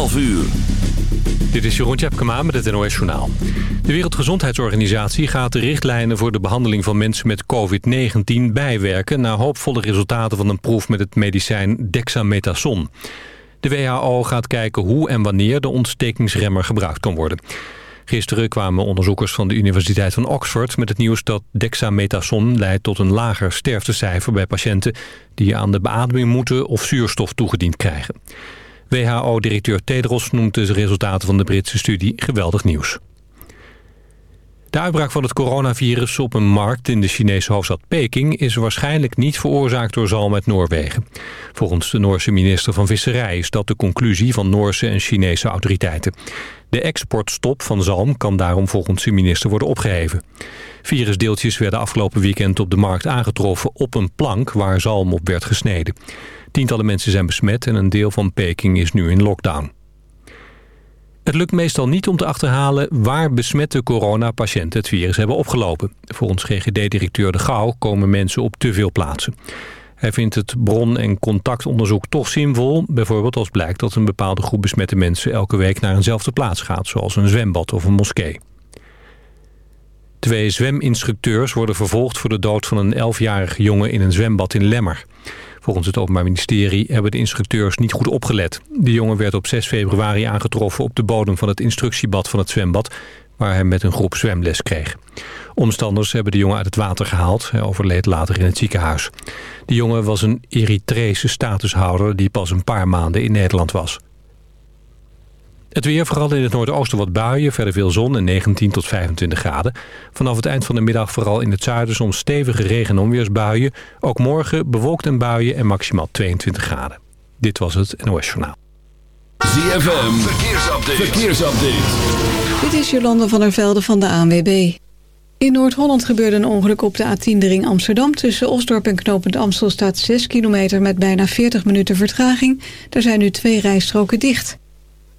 12 uur. Dit is Jeroen Tjepkema met het NOS Journaal. De Wereldgezondheidsorganisatie gaat de richtlijnen voor de behandeling van mensen met COVID-19 bijwerken... na hoopvolle resultaten van een proef met het medicijn dexamethason. De WHO gaat kijken hoe en wanneer de ontstekingsremmer gebruikt kan worden. Gisteren kwamen onderzoekers van de Universiteit van Oxford met het nieuws dat dexamethason leidt tot een lager sterftecijfer bij patiënten die aan de beademing moeten of zuurstof toegediend krijgen. WHO-directeur Tedros noemt de resultaten van de Britse studie geweldig nieuws. De uitbraak van het coronavirus op een markt in de Chinese hoofdstad Peking... is waarschijnlijk niet veroorzaakt door zalm uit Noorwegen. Volgens de Noorse minister van Visserij is dat de conclusie van Noorse en Chinese autoriteiten. De exportstop van zalm kan daarom volgens de minister worden opgeheven. Virusdeeltjes werden afgelopen weekend op de markt aangetroffen op een plank waar zalm op werd gesneden. Tientallen mensen zijn besmet en een deel van Peking is nu in lockdown. Het lukt meestal niet om te achterhalen waar besmette coronapatiënten het virus hebben opgelopen. Volgens GGD-directeur De Gauw komen mensen op te veel plaatsen. Hij vindt het bron- en contactonderzoek toch zinvol. Bijvoorbeeld als blijkt dat een bepaalde groep besmette mensen elke week naar eenzelfde plaats gaat, zoals een zwembad of een moskee. Twee zweminstructeurs worden vervolgd voor de dood van een 11-jarige jongen in een zwembad in Lemmer. Volgens het Openbaar Ministerie hebben de instructeurs niet goed opgelet. De jongen werd op 6 februari aangetroffen op de bodem van het instructiebad van het zwembad... waar hij met een groep zwemles kreeg. Omstanders hebben de jongen uit het water gehaald. Hij overleed later in het ziekenhuis. De jongen was een Eritrese statushouder die pas een paar maanden in Nederland was. Het weer, vooral in het noordoosten wat buien, verder veel zon en 19 tot 25 graden. Vanaf het eind van de middag vooral in het zuiden soms stevige regen- en onweersbuien. Ook morgen bewolkt en buien en maximaal 22 graden. Dit was het NOS Journaal. ZFM, verkeersupdate. verkeersupdate. Dit is Jolande van der Velde van de ANWB. In Noord-Holland gebeurde een ongeluk op de A10 de ring Amsterdam. Tussen Osdorp en Knopend Amstel staat 6 kilometer met bijna 40 minuten vertraging. Er zijn nu twee rijstroken dicht.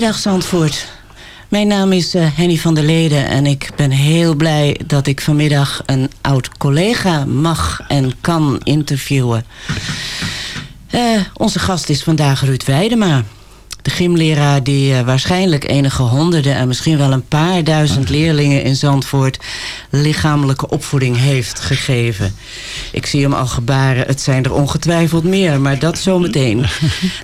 Goedemiddag Zandvoort. Mijn naam is eh, Henny van der Leden en ik ben heel blij dat ik vanmiddag een oud collega mag en kan interviewen. Eh, onze gast is vandaag Ruud Weidema. De gymleraar die eh, waarschijnlijk enige honderden en misschien wel een paar duizend leerlingen in Zandvoort lichamelijke opvoeding heeft gegeven. Ik zie hem al gebaren, het zijn er ongetwijfeld meer, maar dat zometeen.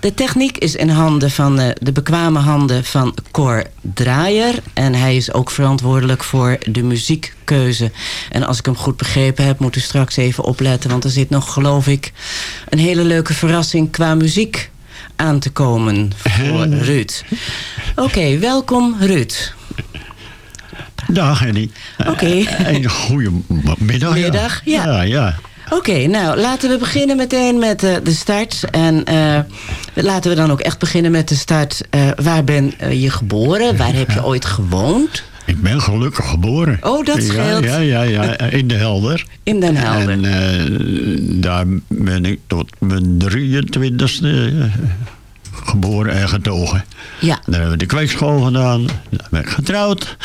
De techniek is in handen van eh, de bekwame handen van Cor Draaier. En hij is ook verantwoordelijk voor de muziekkeuze. En als ik hem goed begrepen heb, moet u straks even opletten. Want er zit nog, geloof ik, een hele leuke verrassing qua muziek aan te komen voor Ruud. Oké, welkom Ruud. Dag Henny. Oké. Eh, Een goede middag. Middag, ja. Ja, ja. Oké, nou laten we beginnen meteen met eh, de start. En eh, laten we dan ook echt beginnen met de start. Waar ben je geboren? Waar heb je ooit gewoond? Ik ben gelukkig geboren. Oh, dat Ja, scheelt. Ja, ja, ja, in de Helder. In Den Helder. En eh, daar ben ik tot mijn 23e eh, geboren en getogen. Ja. Daar hebben we de kweekschool gedaan. Daar ben ik getrouwd.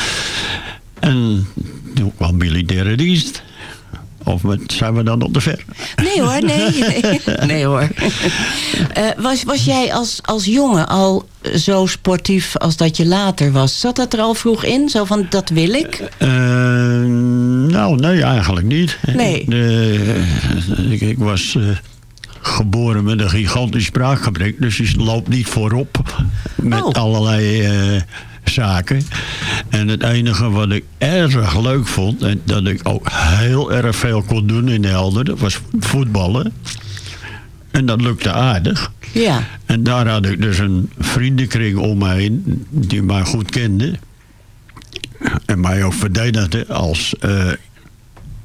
En toen kwam militaire dienst. Of met, zijn we dan op de ver? Nee hoor, nee. Nee, nee hoor. Eh, was, was jij als, als jongen al zo sportief als dat je later was? Zat dat er al vroeg in? Zo van, dat wil ik? Eh, nou, nee, eigenlijk niet. Nee. Eh, ik, ik was eh, geboren met een gigantisch spraakgebrek, dus je loopt niet voorop met Oh. allerlei eh, zaken. En het enige wat ik erg leuk vond, en dat ik ook heel erg veel kon doen in Helder, dat was voetballen. En dat lukte aardig. Ja. En daar had ik dus een vriendenkring om me heen die mij goed kende. En mij ook verdedigde als... eh,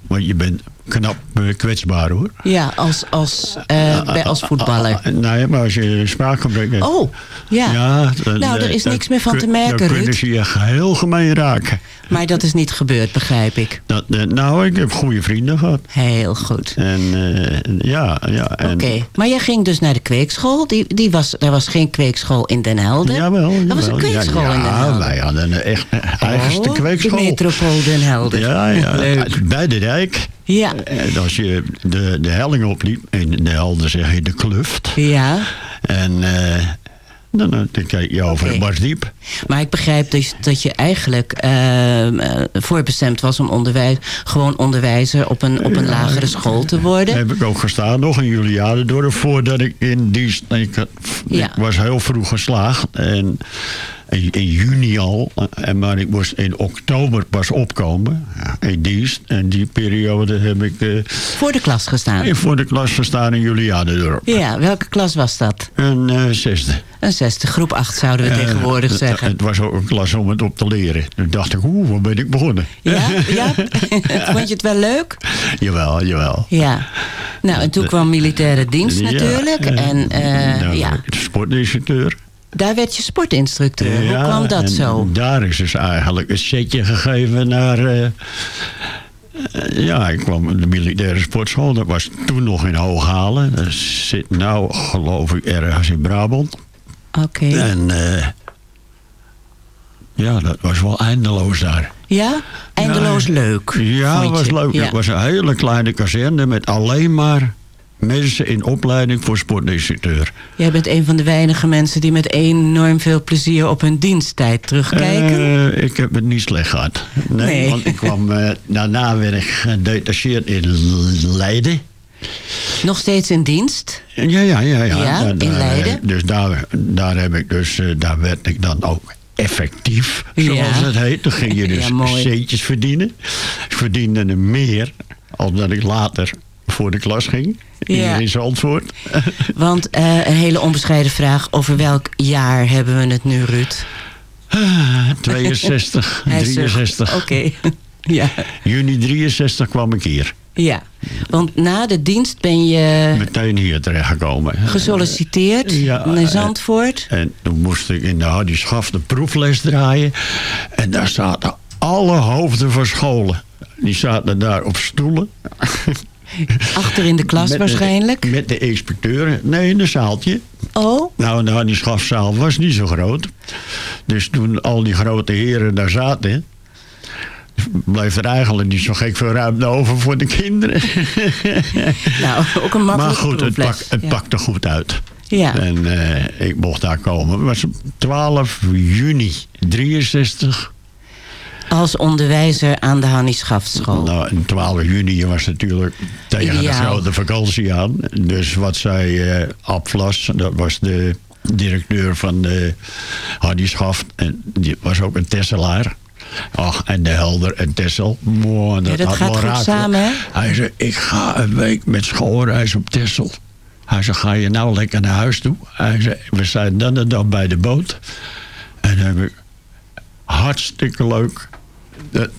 want je bent knap eh, kwetsbaar hoor. Ja, als, als, eh, bij, als voetballer. Ah, nee, maar als je spraakgebrek hebt... Oh, ja. dan, Nou, er eh, is niks meer van te merken, Dan kunnen ze je heel gemeen raken. Maar dat is niet gebeurd, begrijp ik. Dat, eh, nou, ik heb goede vrienden gehad. Heel goed. En eh, ja, ja. Oké, maar jij ging dus naar de kweekschool. Die, die was, er was geen kweekschool in Den Helder. Jawel, Er was een kweekschool ja, in Den ja, Helder. wij hadden een echt een eigenste Oh, kweekschool. De metropool Den Helder. Ja, ja. Leuk. Bij de dijk. Ja. En als je de, de helling opliep, in de helder zeg je de kluft. Ja, En eh, dan, dan kijk je over Oké. het Marsdiep. maar ik begrijp dus dat je eigenlijk eh, eh, voorbestemd was om onderwijs, gewoon onderwijzer op een, op een lagere school te worden. Heb ik ook gestaan nog in Julianendorp voordat ik in dienst... Ik, Ja. ik was heel vroeg geslaagd. En in, in juni al. En, maar ik moest in oktober pas opkomen. ja, In dienst. En die periode heb ik eh, Voor de klas gestaan. voor de klas gestaan in Julianendorp. Ja, welke klas was dat? Een eh, zesde. Een zesde, groep acht zouden we Eh, tegenwoordig zeggen. Het was ook een klas om het op te leren. Toen dacht ik, oeh, waar ben ik begonnen? Ja, ja? Vond je het wel leuk? jawel, jawel. Ja. Nou, en toen kwam militaire dienst Ja, natuurlijk. eh, En eh, nou, ja, de Sportinstructeur. Daar werd je sportinstructeur. Ja, Hoe kwam dat zo? Daar is dus eigenlijk een setje gegeven naar... eh, eh, ja, ik kwam in de militaire sportschool. Dat was toen nog in Hooghalen. Dat zit nou, geloof ik, ergens in Brabant. Oké. En eh, ja, dat was wel eindeloos daar. Ja? Eindeloos leuk. Ja, was leuk. Ja. Het was een hele kleine kazerne met alleen maar mensen in opleiding voor sportinstructeur. Jij bent een van de weinige mensen die met enorm veel plezier op hun diensttijd terugkijken. Eh, ik heb het niet slecht gehad. Nee, Nee. want ik kwam, eh, daarna ik gedetacheerd in Leiden. Nog steeds in dienst? Ja, ja, ja. ja. Ja, Daar- in daar, Leiden? eh, Dus daar, daar heb ik dus, eh, daar werd ik dan ook effectief, zoals Ja. het heet. Toen ging je dus Ja, centjes verdienen. Ik verdiende er meer, omdat ik later voor de klas ging. Ja. in Zandvoort. Want eh, een hele onbescheiden vraag. Over welk jaar hebben we het nu, Ruud? 62, Hij zucht. 63. Oké. ja. Juni 63 kwam ik hier. ja. Want na de dienst ben je Meteen hier terechtgekomen. gesolliciteerd Ja, naar eh, Zandvoort. En toen moest ik in de Hardy Schaf de proefles draaien. En daar zaten alle hoofden van scholen. Die zaten daar op stoelen. Achter in de klas Met de- waarschijnlijk. Met de inspecteuren. Nee, in een zaaltje. Oh, Nou, de Hardy Schafzaal was niet zo groot. Dus toen al die grote heren daar zaten... bleef er eigenlijk niet zo gek veel ruimte over voor de kinderen. nou, ook een makkelijke maar goed, het, pak, het ja. pakte goed uit. Ja. En eh, ik mocht daar komen. Het was op 12 juni 63. Als onderwijzer aan de Hannie Schaftschool. Nou, en 12 juni was natuurlijk tegen de grote vakantie aan. Dus wat zei eh Ab Vlas, dat was de directeur van de Hardy Schaft. En die was ook een Tesselaar. Ach, en de Helder en Tessel. Mooi, dat, Ja, dat had gaat goed samen, hè? Hij zei, ik ga een week met schoolreis op Tessel. Hij zei, ga je nou lekker naar huis toe? Hij zei, we zijn dan en dan bij de boot. En dan heb ik hartstikke leuk. Dat-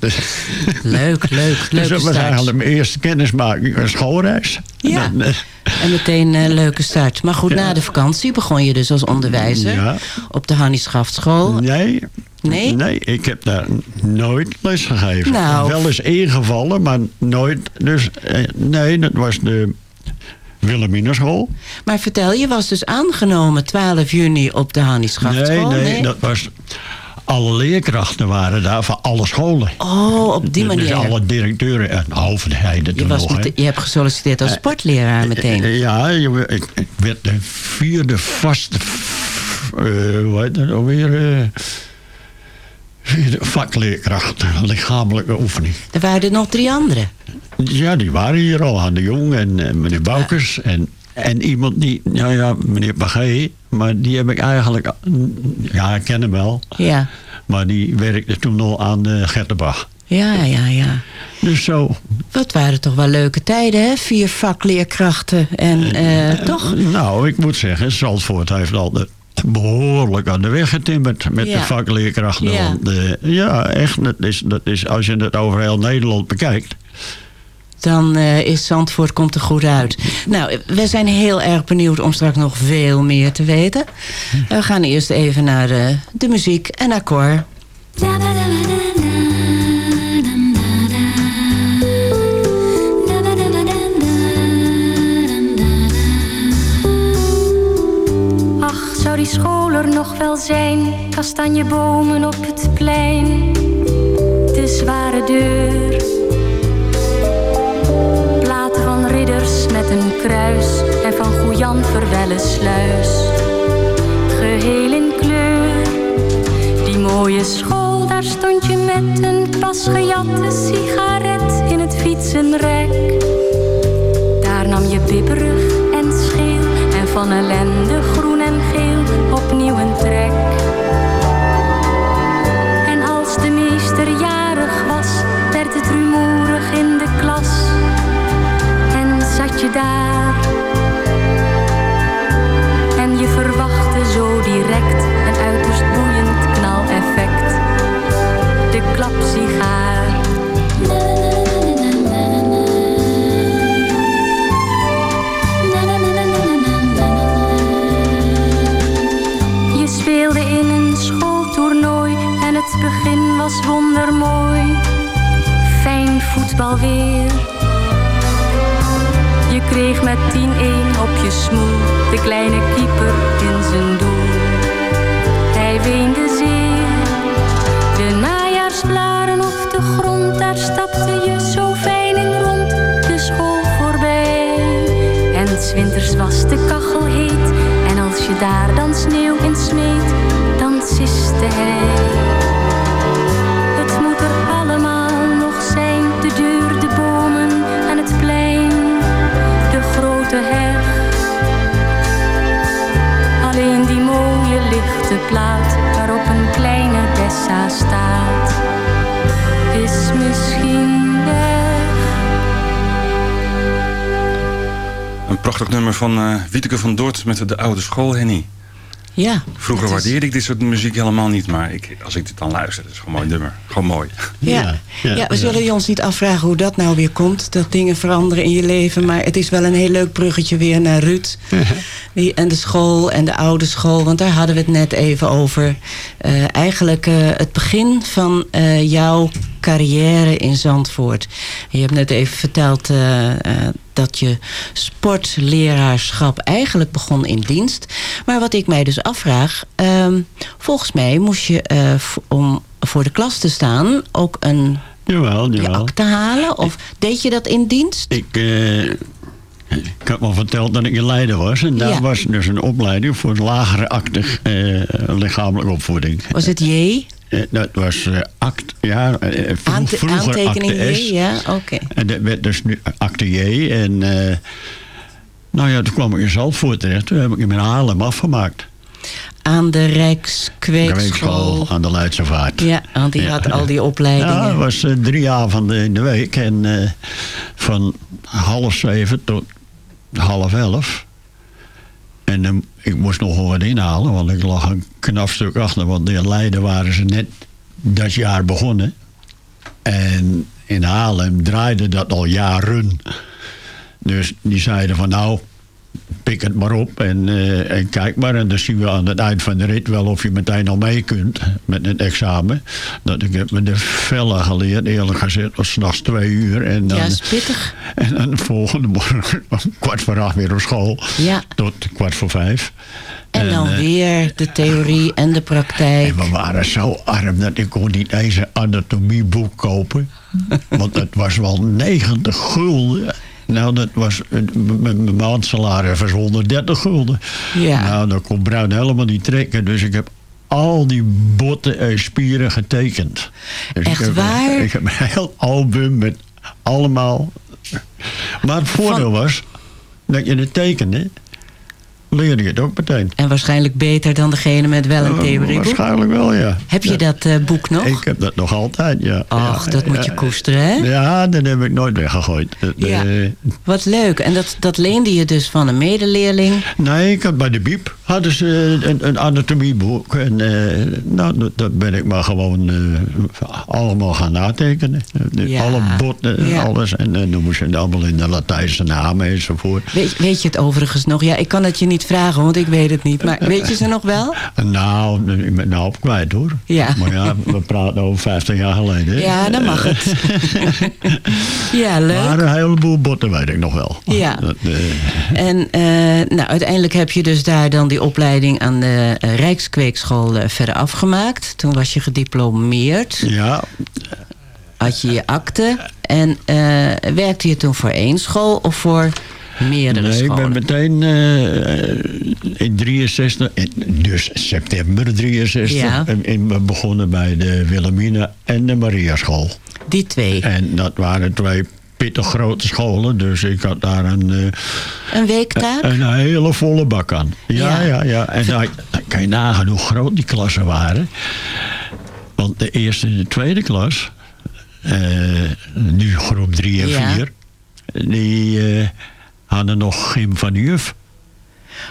Leuk, leuk, dus dat was eigenlijk mijn eerste kennismaking, een schoolreis. Ja. Dan, eh, En meteen een leuke start. Maar goed, na de vakantie begon je dus als onderwijzer Ja. op de Hannie Schaftschool. nee, Nee? nee, ik heb daar nooit les gegeven. Nou. Wel eens ingevallen, maar nooit. Dus eh, nee, dat was de Wilhelminaschool. Maar vertel, je was dus aangenomen 12 juni op de Hannie Nee, nee, dat was... Alle leerkrachten waren daar van alle scholen. Oh, op die Dus manier. alle directeuren en hoofdheden Je, was nog. je hebt gesolliciteerd als sportleraar meteen. Eh, Ja, ik, ik werd de vierde vaste... eh, hoe heet dat alweer? eh, vierde vakleerkracht, lichamelijke oefening. Er waren er nog drie anderen. Ja, die waren hier al. Han de Jong en eh, meneer Boukers. En, en iemand die, nou ja, meneer Bagé. Maar die heb ik eigenlijk... Ja, ik ken hem wel. Ja, Maar die werkte toen nog aan de Gertenbach. ja, ja, ja. Dus zo. Wat waren toch wel leuke tijden, hè? Vier vakleerkrachten en eh, toch? Nou, ik moet zeggen, Zandvoort heeft altijd behoorlijk aan de weg getimmerd met Ja. de vakleerkrachten. Ja. Want, eh, ja, echt. Dat is, dat is, als je het over heel Nederland bekijkt. Dan eh, is Zandvoort komt er goed uit. Nou, we zijn heel erg benieuwd om straks nog veel meer te weten. We gaan eerst even naar eh, de muziek en naar Cor. Ach, zou die school er nog wel zijn? Kastanjebomen op het plein. De zware deur. Een kruis. En van Goejan verwelle sluis. Geheel in kleur. Die mooie school, daar stond je met een pas gejatte sigaret in het fietsenrek. Daar nam je bibberig en scheel en van ellende groen en geel opnieuw een trek. En je verwachtte zo direct een uiterst boeiend knaleffect. De klapsigaar. Je speelde in een schooltoernooi en het begin was wondermooi. Fijn voetbal weer. Kreeg met 10-1 op je smoel de kleine keeper in zijn doel. Hij weende zeer. De najaarsblaren op de grond, daar stapte je zo fijn in rond de school voorbij. En 's winters was de kachel heet. En als je daar dan sneeuw in smeet, dan siste hij. Prachtig nummer van eh Wieteke van Dort met de oude school, Henny. Ja. Vroeger is- waardeerde ik dit soort muziek helemaal niet, maar ik, als ik dit dan luister, dat is gewoon een mooi nummer. Gewoon mooi. Ja, ja, we zullen je ons niet afvragen hoe dat nou weer komt. Dat dingen veranderen in je leven. Maar het is wel een heel leuk bruggetje weer naar Ruud. Die, en de school en de oude school. Want daar hadden we het net even over. Eh, eigenlijk eh, het begin van eh, jouw carrière in Zandvoort. Je hebt net even verteld eh, eh, dat je sportleraarschap eigenlijk begon in dienst. Maar wat ik mij dus afvraag... ehm, volgens mij moest je eh, om voor de klas te staan ook een Jawel, je jawel. akte halen? Of deed je dat in dienst? Ik, ik had al verteld dat ik in Leiden was. En daar Ja. was dus een opleiding voor lagere akte eh, lichamelijke opvoeding. Was het J? Eh, dat was eh, act, ja, eh, vro- Aante- vroeger aantekening acte J? Ja, oké. En dat werd dus nu acte J. En eh, nou ja, toen kwam ik in Zandvoort terecht. Toen heb ik hem in Haarlem afgemaakt. Aan de Rijkskweekschool. Kweekschool aan de Leidse Vaart. Ja, want die had al die opleidingen. Ja, het was drie avonden in de week. En van half zeven tot half elf. En eh, ik moest nog wat inhalen, want ik lag een knap stuk achter. Want in Leiden waren ze net dat jaar begonnen. En in Haarlem draaide dat al jaren. Dus die zeiden van nou, pik het maar op en, eh, en kijk maar. En dan zien we aan het eind van de rit wel of je meteen al mee kunt met het examen. Dat ik heb me de vellen geleerd, eerlijk gezegd, was s'nachts twee uur. En dan, Ja, is pittig. En dan de volgende morgen om kwart voor acht weer op school. Ja. Tot kwart voor vijf. En dan eh, weer de theorie en de praktijk. en we waren zo arm dat ik kon niet eens een anatomieboek kopen. Want het was wel 90 gulden. Nou, dat was, m- mijn maandsalaris was 130 gulden. Ja. Nou, dat kon Bruin helemaal niet trekken. Dus ik heb al die botten en spieren getekend. Dus Echt ik heb, waar? Ik heb een heel album met allemaal... Maar het voordeel was dat je het tekende, leerde je het ook meteen. En waarschijnlijk beter dan degene met wel een theorieboek. Waarschijnlijk wel, ja. Heb je dat eh, boek nog? Ik heb dat nog altijd, ja. Och, Ja, dat moet je koesteren, hè? Ja, dat heb ik nooit weggegooid. Ja. eh, Wat leuk. En dat, dat leende je dus van een medeleerling. nee, ik had bij de Biep hadden ze een, een anatomieboek. En eh, nou, dat, ben ik maar gewoon allemaal gaan natekenen. Alle botten, alles. En dan noemen ze het allemaal in de Latijnse namen enzovoort. Weet, weet je het overigens nog? Ja, ik kan het je niet vragen, want ik weet het niet. Maar weet je ze nog wel? Nou, ik ben nou op kwijt hoor. Ja. Maar ja, we praten over 50 jaar geleden. hè. Ja, dan mag het. ja, leuk. Maar een heleboel botten weet ik nog wel. Ja. Dat, eh, En eh, nou, uiteindelijk heb je dus daar dan die opleiding aan de eh, Rijkskweekschool verder afgemaakt. Toen was je gediplomeerd. ja, Had je je akte. En werkte je toen voor één school of voor meerdere Nee, ik ben meteen eh, in 63, in- dus september 63, Ja. in- begonnen bij de Wilhelmina en de Maria School. Die twee. En dat waren twee pittig grote scholen, dus ik had daar een, eh, Een weektaak? een hele volle bak aan. Ja, Ja. ja, ja. En dan, kan je nagaan hoe groot die klassen waren. Want de eerste en de tweede klas, eh, nu groep 3 en Ja. 4, die hadden nog gym van de juf.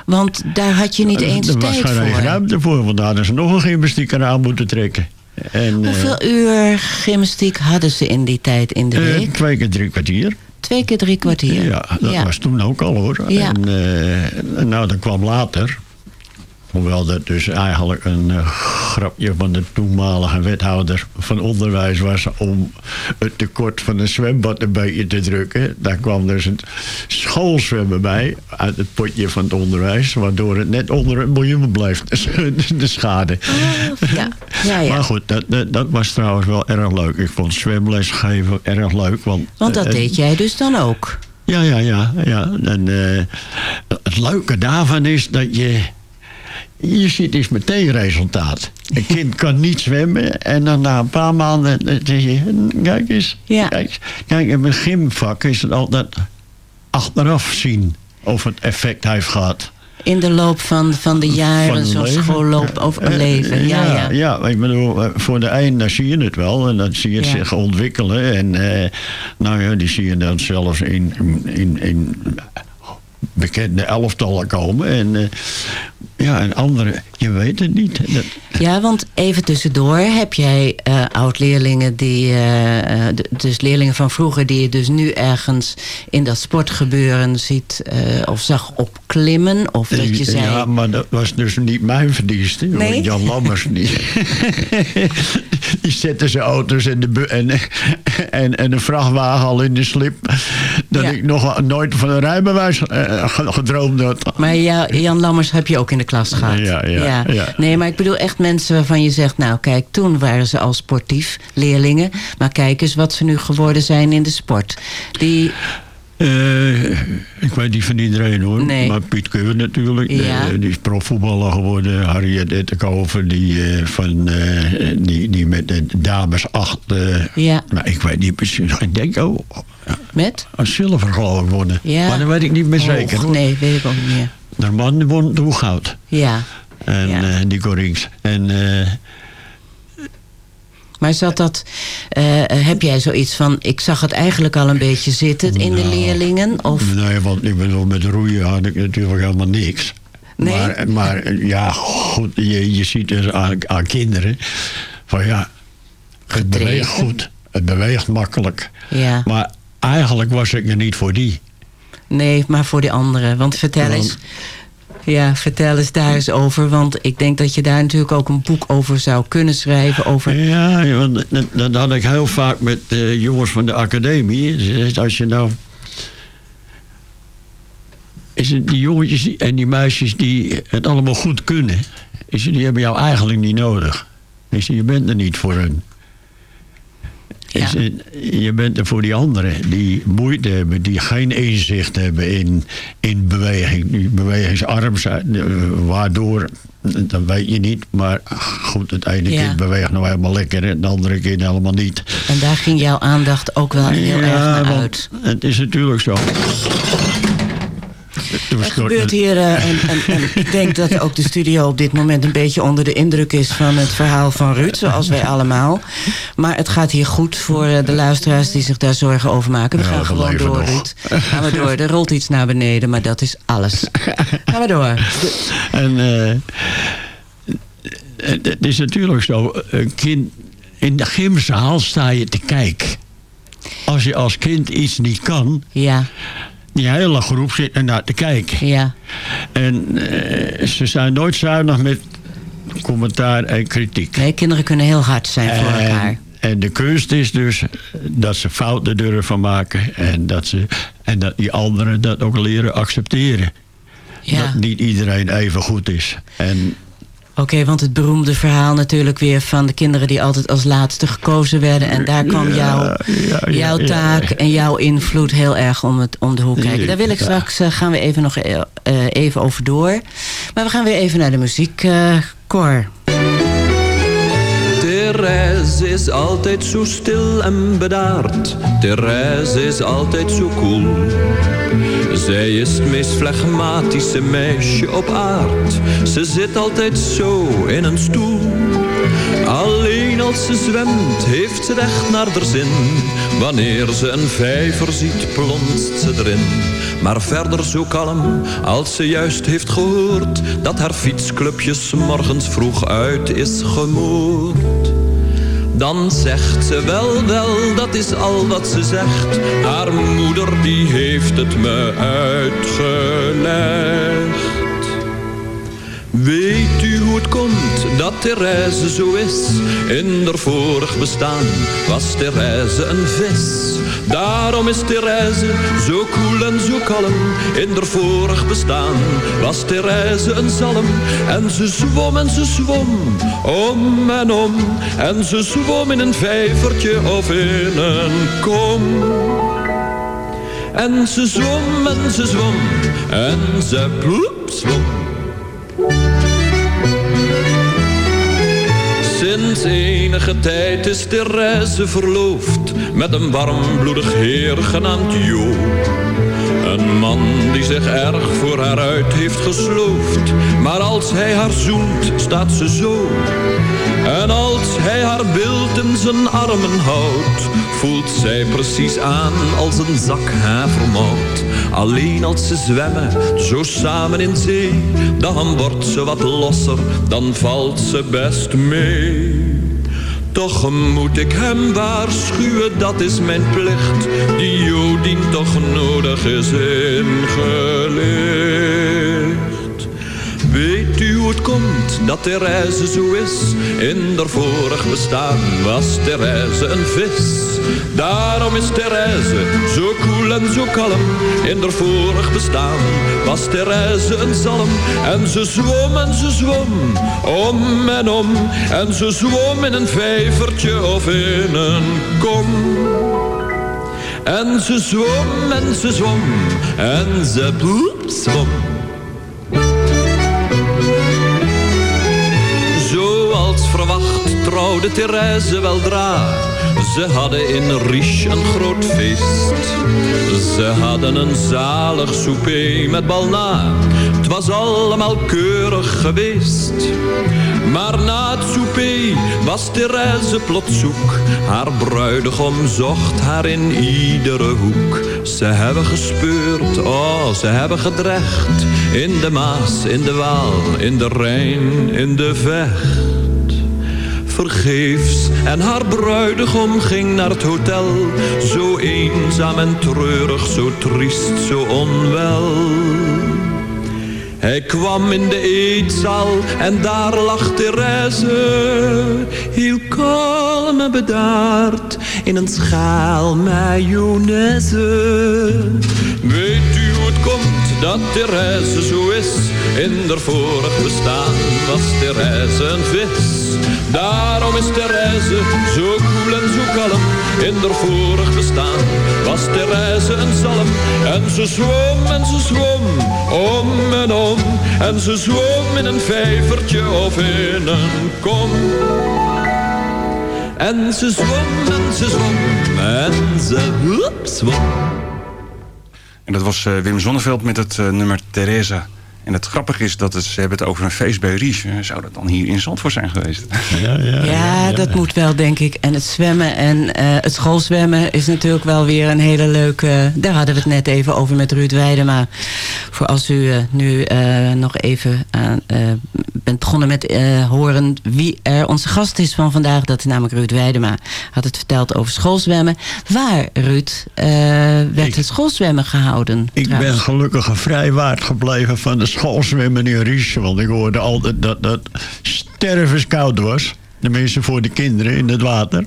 Want daar had je niet eens er was tijd geen voor. ruimte voor, want daar hadden ze nog een gymnastiek aan moeten trekken. En, eh, Hoeveel uur gymnastiek hadden ze in die tijd in de eh, week? twee keer drie kwartier. Twee keer drie kwartier. Ja, dat Ja. was toen ook al hoor. Ja. En, eh, nou, dat kwam later. Hoewel dat dus eigenlijk een eh, grapje van de toenmalige wethouder van onderwijs was om het tekort van een zwembad een beetje te drukken. Daar kwam dus het schoolzwemmen bij uit het potje van het onderwijs, waardoor het net onder het miljoen bleef, de schade. Ja, ja, ja. Maar goed, dat, dat, dat was trouwens wel erg leuk. Ik vond zwemles geven erg leuk. Want, Want dat eh, deed jij dus dan ook. ja, ja, ja. ja. En, eh, het leuke daarvan is dat je... Je ziet dus meteen resultaat. Een kind kan niet zwemmen en dan na een paar maanden zeg je... "Hm, Kijk eens. Ja. Kijk, kijk, in mijn gymvak is het altijd achteraf zien of het effect heeft gehad. In de loop van, van de jaren, zo'n leven. schoolloop overleven. Ja, ja. ja, ik bedoel, eh, voor de een dan zie je het wel. En dan zie je het Ja. zich ontwikkelen. En eh, nou ja, die zie je dan zelfs in, in, in bekende elftallen komen. En eh, ja, en andere, je weet het niet. Dat, Ja, want even tussendoor heb jij eh, oud-leerlingen die, eh, dus leerlingen van vroeger die je dus nu ergens in dat sportgebeuren ziet of zag opklimmen. Of dat je zei, Ja, maar dat was dus niet mijn verdienste. Nee? Jan Lammers die, die zette zijn auto's en, de, en, en, en een vrachtwagen al in de slip. Dat Ja. ik nog nooit van een rijbewijs ge- gedroomd had. Maar ja, Jan Lammers heb je ook in de klas gehad. Ja, ja, ja. Nee, maar ik bedoel echt mensen waarvan je zegt... nou kijk, toen waren ze al sportief, leerlingen. Maar kijk eens wat ze nu geworden zijn in de sport. Die, Eh, ik weet niet van iedereen hoor. Nee. Maar Piet Keur natuurlijk. Ja. die is profvoetballer geworden. Harriet Ettenkover. Die, eh, van, eh, die, die met de dames acht. Ja. Maar ik weet niet precies. Ik denk oh, met? een zilver geloof ik. Ja. Maar dat weet ik niet meer Oh, zeker. hoor. nee, weet ik ook niet meer. De man won toen goud. Ja. En Ja. eh, Nico Rings. En Maar zat dat, eh, heb jij zoiets van... ik zag het eigenlijk al een beetje zitten in de Nou, leerlingen? Of, Nee, want ik bedoel, met roeien had ik natuurlijk helemaal niks. Nee? Maar, maar eh, ja, goed, je, je ziet dus aan, aan kinderen van ja, het beweegt goed, het beweegt makkelijk. ja. Maar eigenlijk was ik er niet voor die. Nee, maar voor die anderen. Want vertel Want- eens... Ja, vertel eens daar eens over. Want ik denk dat je daar natuurlijk ook een boek over zou kunnen schrijven. Over... Ja, want dat, had ik heel vaak met eh, jongens van de academie. Als je nou... Is het die jongetjes en die meisjes die het allemaal goed kunnen... Is die hebben jou eigenlijk niet nodig. Het, je bent er niet voor hun. Is je bent er voor die anderen die moeite hebben, die geen inzicht hebben in, in beweging, die bewegingsarm zijn, eh, waardoor, dat weet je niet, maar goed, het ene Ja. kind beweegt nou helemaal lekker en het andere kind helemaal niet. En daar ging jouw aandacht ook wel heel erg naar uit. Het is natuurlijk zo. Er gebeurt hier, eh, en, en, en ik denk dat ook de studio op dit moment een beetje onder de indruk is van het verhaal van Ruud, zoals wij allemaal. Maar het gaat hier goed voor eh, de luisteraars die zich daar zorgen over maken. We gaan gewoon door, nog. Ruud. Gaan we door. Er rolt iets naar beneden, maar dat is alles. Gaan we door. En eh, het, het is natuurlijk zo, een kind, in de gymzaal sta je te kijken. Als je als kind iets niet kan, Ja, die hele groep zit er naar te kijken. ja, En eh, ze zijn nooit zuinig met commentaar en kritiek. nee, kinderen kunnen heel hard zijn voor En- elkaar. En de kunst is dus dat ze fouten durven maken. En dat, ze, en dat die anderen dat ook leren accepteren. Ja. Dat niet iedereen even goed is. En Oké, want het beroemde verhaal natuurlijk weer van de kinderen die altijd als laatste gekozen werden. En daar kwam jouw, jouw taak en jouw invloed heel erg om, het, om de hoek kijken. Daar wil ik straks, eh, gaan we even nog eh, eh, even over door. Maar we gaan weer even naar de muziek. Cor. Therese is altijd zo stil en bedaard. Therese is altijd zo cool. Zij is het meest flegmatische meisje op aard. Ze zit altijd zo in een stoel. Alleen als ze zwemt heeft ze recht naar haar zin. Wanneer ze een vijver ziet plonst ze erin. Maar verder zo kalm als ze juist heeft gehoord. Dat haar fietsclubje morgens vroeg uit is gemoord. Dan zegt ze wel, wel, dat is al wat ze zegt. Haar moeder die heeft het me uitgelegd. Weet u het komt dat Therese zo is? In haar vorig bestaan was Therese een vis. Daarom is Therese zo koel en zo kalm. In haar vorig bestaan was Therese een zalm. En ze zwom en ze zwom, om en om. En ze zwom in een vijvertje of in een kom. En ze zwom en ze zwom en ze ploep zwom. Sinds enige tijd is Therese verloofd met een warmbloedig heer genaamd Jo. Een man die zich erg voor haar uit heeft gesloofd. Maar als hij haar zoent, staat ze zo. En als hij haar beeld in zijn armen houdt, voelt zij precies aan als een zak havermout. Alleen als ze zwemmen, zo samen in zee, dan wordt ze wat losser, dan valt ze best mee. Toch moet ik hem waarschuwen, dat is mijn plicht, die Jodien toch nodig is ingelicht. Weet u hoe het komt dat Therese zo is? In haar vorig bestaan was Therese een vis. Daarom is Therese zo koel en zo kalm. In haar vorig bestaan was Therese een zalm. En ze zwom en ze zwom, om en om. En ze zwom in een vijvertje of in een kom. En ze zwom en ze zwom en ze bloep zwom. Trouwde Therese weldra. Ze hadden in Riche een groot feest. Ze hadden een zalig souper met balna. Het was allemaal keurig geweest. Maar na het souper was Therese plots zoek. Haar bruidegom zocht haar in iedere hoek. Ze hebben gespeurd, oh, ze hebben gedrecht. In de Maas, in de Waal, in de Rijn, in de Vecht vergeefs. En haar bruidegom ging naar het hotel. Zo eenzaam en treurig, zo triest, zo onwel. Hij kwam in de eetzaal en daar lag Therese. Heel kalm en bedaard in een schaal mayonaise. Weet u hoe het komt dat Therese zo is? In haar vorig bestaan was Therese een vis. Daarom is Therese zo koel en zo kalm. In haar vorig bestaan was Therese een zalm. En ze zwom en ze zwom, om en om. En ze zwom in een vijvertje of in een kom. En ze zwom en ze zwom en ze woep, zwom. En dat was eh, Wim Zonneveld met het eh, nummer Theresa. En het grappige is dat het, ze hebben het over een feest bij Ries. Eh, Zou dat dan hier in Zandvoort zijn geweest? Ja, ja, Ja, dat moet wel, denk ik. En het zwemmen en eh, het schoolzwemmen is natuurlijk wel weer een hele leuke... Daar hadden we het net even over met Ruud Weidema. Voor als u eh, nu eh, nog even aan, eh, bent begonnen met eh, horen wie er onze gast is van vandaag. Dat is namelijk Ruud Weidema. Had het verteld over schoolzwemmen. Waar, Ruud, eh, werd het schoolzwemmen gehouden? Ik ben gelukkig vrijwaard gebleven van de schoolzwemmen in Riesje. Want ik hoorde altijd dat dat stervenskoud was. Tenminste voor de kinderen in het water.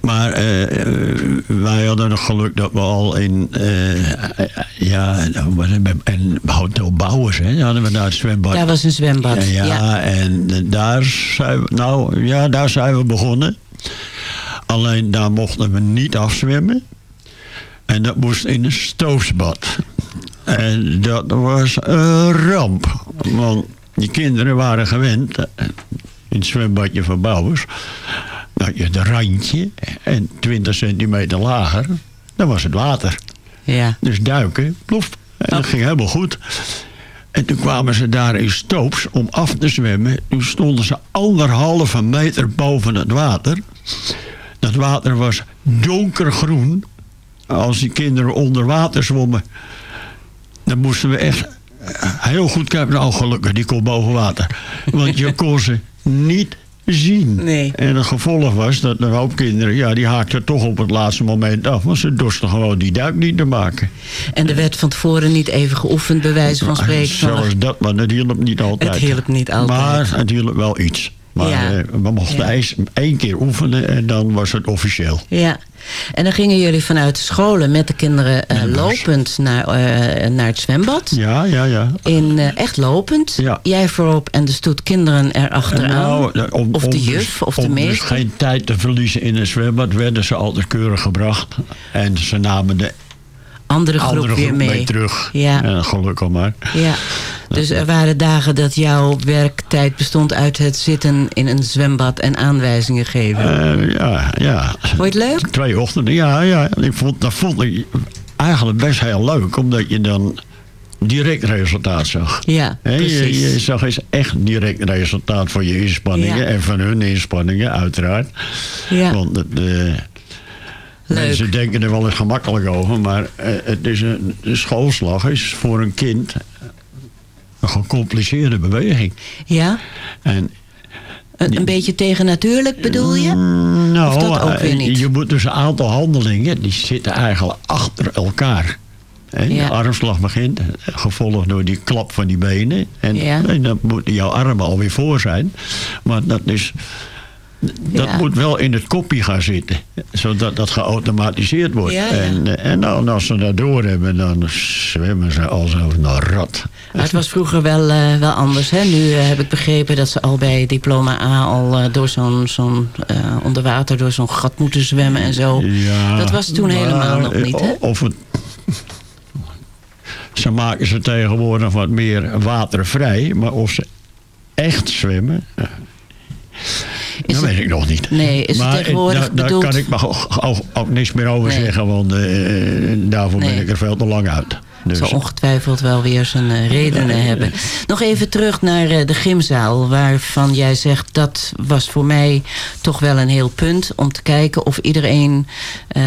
Maar eh, eh, wij hadden nog geluk dat we al in... eh, ja, nou, en Hotel Bouwers, hè, hadden we daar het zwembad. Daar was een zwembad, Ja, ja. en daar zijn we, nou, ja, daar zijn we begonnen. Alleen daar mochten we niet afzwemmen. En dat moest in een stoofsbad. En dat was een ramp. Want die kinderen waren gewend, eh, in het zwembadje van Bouwers, dat je het randje en 20 centimeter lager, dan was het water. Ja. Dus duiken, plof. En dat ging helemaal goed. En toen kwamen ze daar in Stoops om af te zwemmen. Toen stonden ze anderhalve meter boven het water. Dat water was donkergroen. Als die kinderen onder water zwommen. Dan moesten we echt heel goed kijken. Nou, gelukkig, die kon boven water. Want je kon ze niet zien. Nee. En het gevolg was dat een hoop kinderen... ja, die haakten toch op het laatste moment af. Want ze dorsten gewoon die duik niet te maken. En er werd van tevoren niet even geoefend, bij wijze van spreken. van- Zelfs dat, maar dat hielp niet altijd. Het hielp niet altijd. Maar het hielp wel iets. Maar Ja. eh, we mochten Ja. eens één keer oefenen en dan was het officieel. Ja, en dan gingen jullie vanuit de scholen met de kinderen eh, lopend naar, eh, naar het zwembad. Ja, ja, ja. In, echt lopend. Jij voorop en de stoet kinderen erachteraan. Nou, om, of de dus- juf of de om dus meester. geen tijd te verliezen in een zwembad werden ze altijd keurig gebracht. En ze namen de Andere groep andere weer mee. mee terug. Ja. En gelukkig maar. Ja, dus er waren dagen dat jouw werktijd bestond uit het zitten in een zwembad en aanwijzingen geven. Eh, ja, ja. Vond je het leuk? Twee ochtenden, ja, ja. Ik vond, dat vond ik eigenlijk best heel leuk, omdat je dan direct resultaat zag. Ja, Hè, je, precies. je zag eens echt direct resultaat van je inspanningen Ja. en van hun inspanningen, uiteraard. Ja. Want het, eh, mensen denken er wel eens gemakkelijk over, maar eh, het is een, de schoolslag is voor een kind een gecompliceerde beweging. Ja? En Een, een beetje tegennatuurlijk bedoel je? nou, of dat ook weer eh, niet? je moet dus een aantal handelingen, die zitten eigenlijk achter elkaar. Ja. De armslag begint, gevolgd door die klap van die benen. En, Ja. en dan moeten jouw armen alweer voor zijn. Maar dat is... Dat Ja. moet wel in het kopje gaan zitten, zodat dat geautomatiseerd wordt. Ja, ja. En, eh, en nou, als ze dat door hebben, dan zwemmen ze als een rat. Maar het was vroeger wel, eh, wel anders. Hè? Nu eh, heb ik begrepen dat ze al bij diploma A al door zo'n zo'n onder water door zo'n gat moeten zwemmen en zo. Dat was toen maar, helemaal nog niet, hè? Of het, ze maken ze tegenwoordig wat meer watervrij, maar of ze echt zwemmen, eh, dat weet ik nog niet. Nee, is maar eh, tegenwoordig daar, daar bedoeld- kan ik maar ook, ook, ook niks meer over Nee. zeggen, want eh, daarvoor ben ik er veel te lang uit. Dus, zal ongetwijfeld wel weer zijn eh, redenen hebben. Nog even terug naar eh, de gymzaal, waarvan jij zegt dat was voor mij toch wel een heel punt om te kijken of iedereen eh,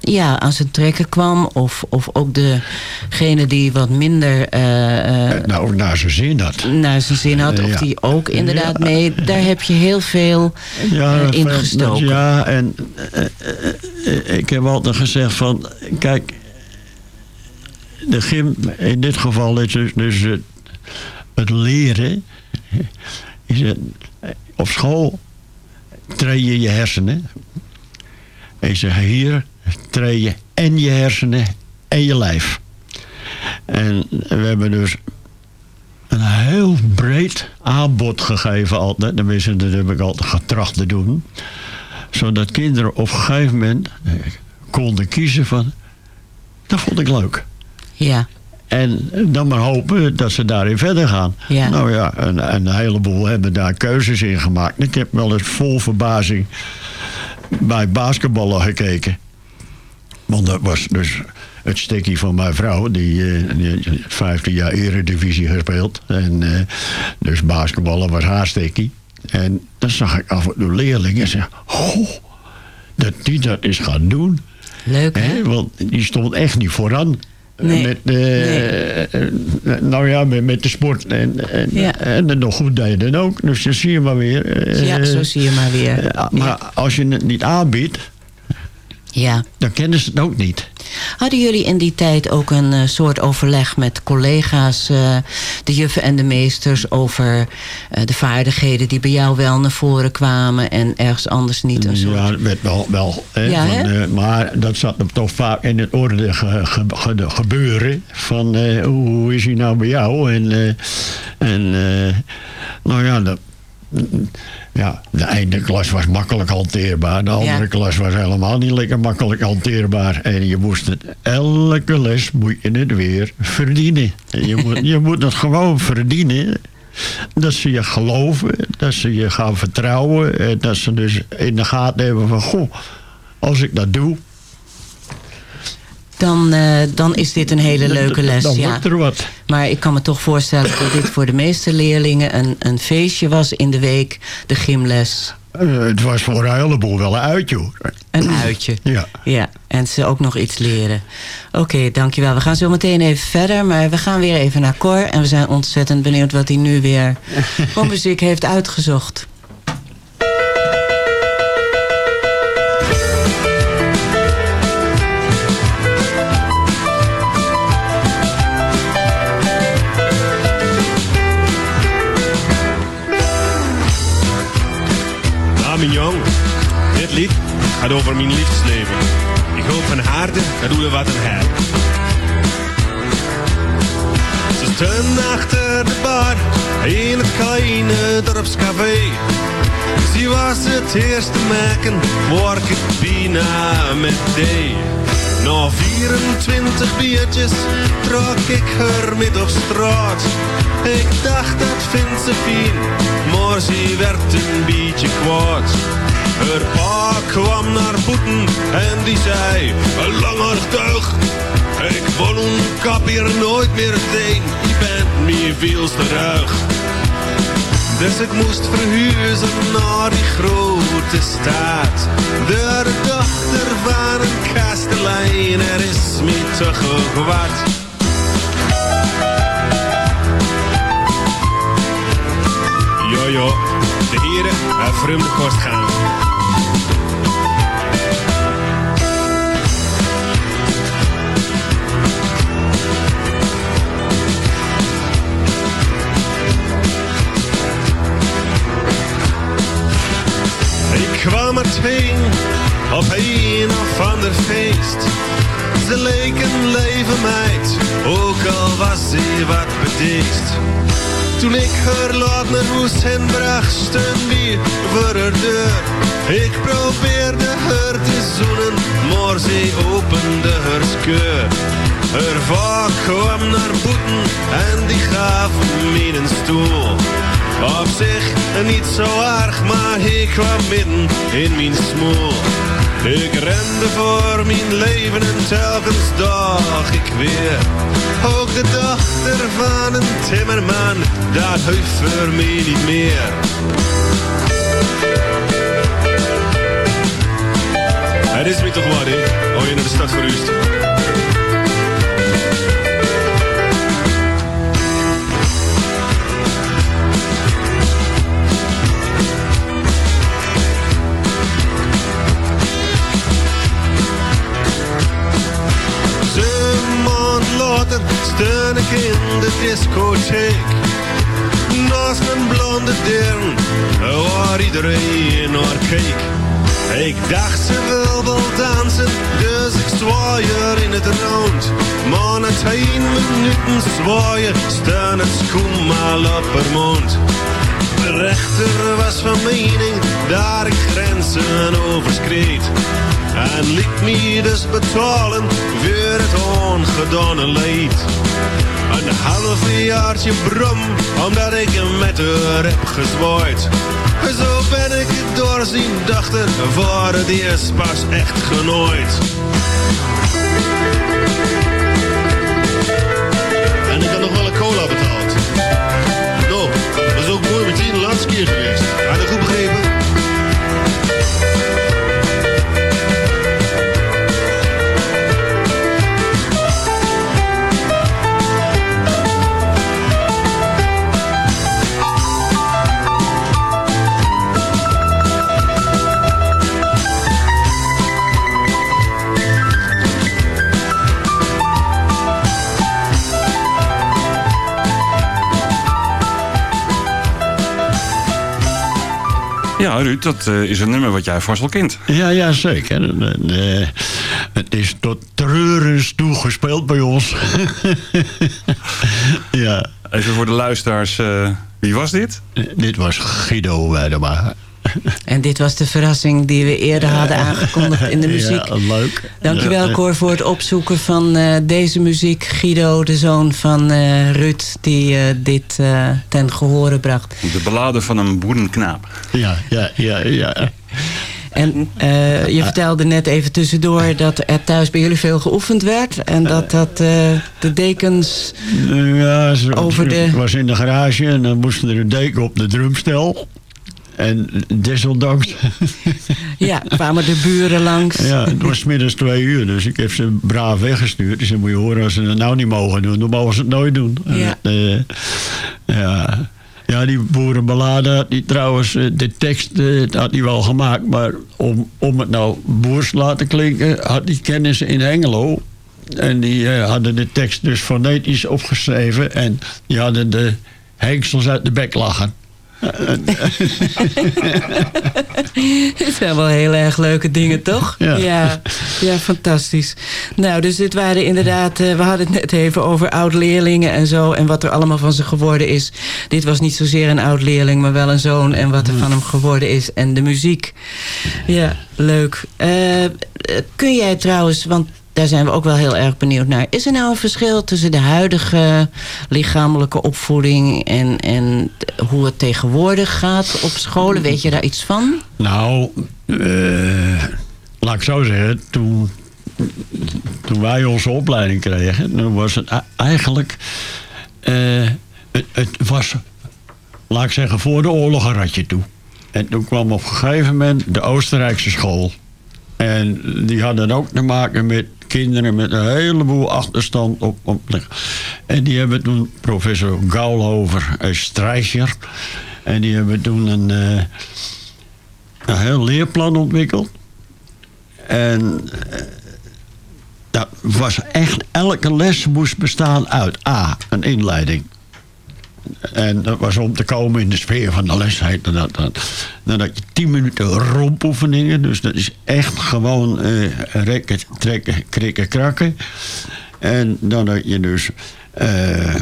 ja, aan zijn trekken kwam. Of, of ook degene die wat minder nou, naar zijn zin had. naar zijn zin had, of Ja. die ook inderdaad mee. Daar heb je heel veel Ja, in gestoken. Ja, en ik heb altijd gezegd van, kijk, de gym, in dit geval is dus, dus het, het leren, is het, op school train je je hersenen. En zegt, hier train je en je hersenen en je lijf. En we hebben dus een heel breed aanbod gegeven altijd. Tenminste, dat heb ik altijd getracht te doen. Zodat kinderen op een gegeven moment eh, konden kiezen van... Dat vond ik leuk. Ja. En dan maar hopen dat ze daarin verder gaan. Ja. Nou ja, een, een heleboel hebben daar keuzes in gemaakt. Ik heb wel eens vol verbazing bij basketballen gekeken. Want dat was dus het stikkie van mijn vrouw. Die, eh, die heeft 15 jaar eredivisie gespeeld. En eh, dus basketballen was haar stikkie. En dan zag ik af en toe leerlingen zeggen... Oh, dat die dat is gaan doen. Leuk, hè? Want die stond echt niet vooraan. Nee. Met, eh, eh, nou ja, met, met de sport. En, en, Ja. en nog goed deden ook. Dus dan zie je maar weer. eh, Ja, zo zie je maar weer. eh, maar als je het niet aanbiedt, Ja. dan kennen ze het ook niet. Hadden jullie in die tijd ook een eh, soort overleg met collega's, eh, de juffen en de meesters, over eh, de vaardigheden die bij jou wel naar voren kwamen en ergens anders niet? Een soort... Ja, dat werd wel. wel hè, Ja, van, maar dat zat hem toch vaak in het orde ge- ge- ge- gebeuren. Van hoe hoe is hij nou bij jou? En, en nou ja, dat, ja, de ene klas was makkelijk hanteerbaar. De andere Ja. klas was helemaal niet lekker makkelijk hanteerbaar. En je moest het, elke les moet je het weer verdienen. En Je moet, je moet het gewoon verdienen. Dat ze je geloven, dat ze je gaan vertrouwen. En dat ze dus in de gaten hebben van... Goh, als ik dat doe, Dan, eh, dan is dit een hele leuke les. dan ja. wordt er wat. Maar ik kan me toch voorstellen dat dit voor de meeste leerlingen een, een feestje was in de week, de gymles. Eh, het was voor een heleboel wel een uitje hoor. Een uitje. Ja. Ja, en ze ook nog iets leren. Oké, dankjewel. We gaan zo meteen even verder, maar we gaan weer even naar Cor. En we zijn ontzettend benieuwd wat hij nu weer voor muziek heeft uitgezocht. Over mijn liefdesleven. Ik hoop van harte dat er wat aan hebt. Ze stonden achter de bar in het kleine dorpscafé. Ze was het eerste maken waar ik het bijna met deed. Na 24 biertjes trok ik haar met op. Ik dacht dat vindt ze fijn, maar ze werd een beetje kwaad. Haar pa kwam naar boeten en die zei, langer tuig, Ik wil een kap hier nooit meer zien. Je bent me veel te ruig. Dus ik moest verhuizen naar die grote stad. De dochter van een kastelein, er is me te wat. Jo, jo, de heren vreemde kost gaan. Kwam er heen op een of ander feest. Ze leek een leven meid, ook al was ze wat bedeesd. Toen ik haar laat naar huis en bracht, stond wie voor haar deur. Ik probeerde haar te zoenen, maar ze opende haar skeur. Haar vaak kwam naar boeten en die gaf me een stoel. Op zich niet zo erg, maar ik kwam midden in mijn smoel. Ik rende voor mijn leven en telkens dacht ik weer. Ook de dochter van een timmerman, dat heeft voor mij niet meer. Het is me toch wat, hè? Oh, je naar de stad verhuisd. Later steun ik in de discotheek. Naast een blonde dern, waar iedereen naar keek. Ik dacht ze wil wel dansen, dus ik zwaaien in het rond. Maar na tien minuten zwaaien, staan het schoen op haar mond. De rechter was van mening dat ik grenzen overschreed. En liet me dus betalen voor het ongedane leed. Een half jaartje brum, omdat ik hem met haar heb gezwaaid. Zo ben ik door zijn dochter voor het eerst pas echt genooid. Dat eh, is een nummer wat jij vast wel kent. Ja, ja zeker. Het is tot treurens toe gespeeld bij ons. ja. Even voor de luisteraars, eh, wie was dit? dit was Guido Weidema. En dit was de verrassing die we eerder hadden aangekondigd in de muziek. Ja, leuk. Dankjewel Cor voor het opzoeken van eh, deze muziek. Guido, de zoon van eh, Ruud, die eh, dit eh, ten gehore bracht. De ballade van een boerenknaap. Ja, ja, ja, ja. En eh, je vertelde net even tussendoor dat er thuis bij jullie veel geoefend werd. En dat dat eh, de dekens Ja, ze, Over de- ik was in de garage en dan moesten er een deken op de drumstel. En desondanks... Ja, kwamen de buren langs. Ja, het was middags twee uur, dus ik heb ze braaf weggestuurd. Dus dan moet je horen als ze het nou niet mogen doen, dan mogen ze het nooit doen. Ja. Eh, ja. ja, die boerenballade had die trouwens, eh, de tekst eh, had hij wel gemaakt. Maar om, om het nou boers te laten klinken, had hij kennis in Hengelo. En die hadden de tekst dus fonetisch opgeschreven. En die hadden de hengsels uit de bek lachen. Het zijn wel heel erg leuke dingen, toch? Ja. ja, ja, fantastisch. Nou, dus dit waren inderdaad... eh, we hadden het net even over oud-leerlingen en zo... en wat er allemaal van ze geworden is. Dit was niet zozeer een oud-leerling, maar wel een zoon... en wat er van hem geworden is. En de muziek. Ja, leuk. Eh, eh, kun jij trouwens... want daar zijn we ook wel heel erg benieuwd naar. Is er nou een verschil tussen de huidige lichamelijke opvoeding... en, en hoe het tegenwoordig gaat op scholen? Weet je daar iets van? Nou, eh, laat ik zo zeggen, toen toen wij onze opleiding kregen, dan was het eigenlijk. eh, het, het was, laat ik zeggen, voor de oorlog een ratje toe. En toen kwam op een gegeven moment de Oostenrijkse school. En die hadden ook te maken met kinderen met een heleboel achterstand op. op en die hebben toen professor Gaulhover en Streicher. En die hebben toen een, eh, een heel leerplan ontwikkeld. En eh, dat was echt, elke les moest bestaan uit A, een inleiding. En dat was om te komen in de sfeer van de les. heette dat, dat. Dan had je tien minuten rompoefeningen. Dus dat is echt gewoon eh, rekken, trekken, krikken, krakken. En dan had je dus... eh,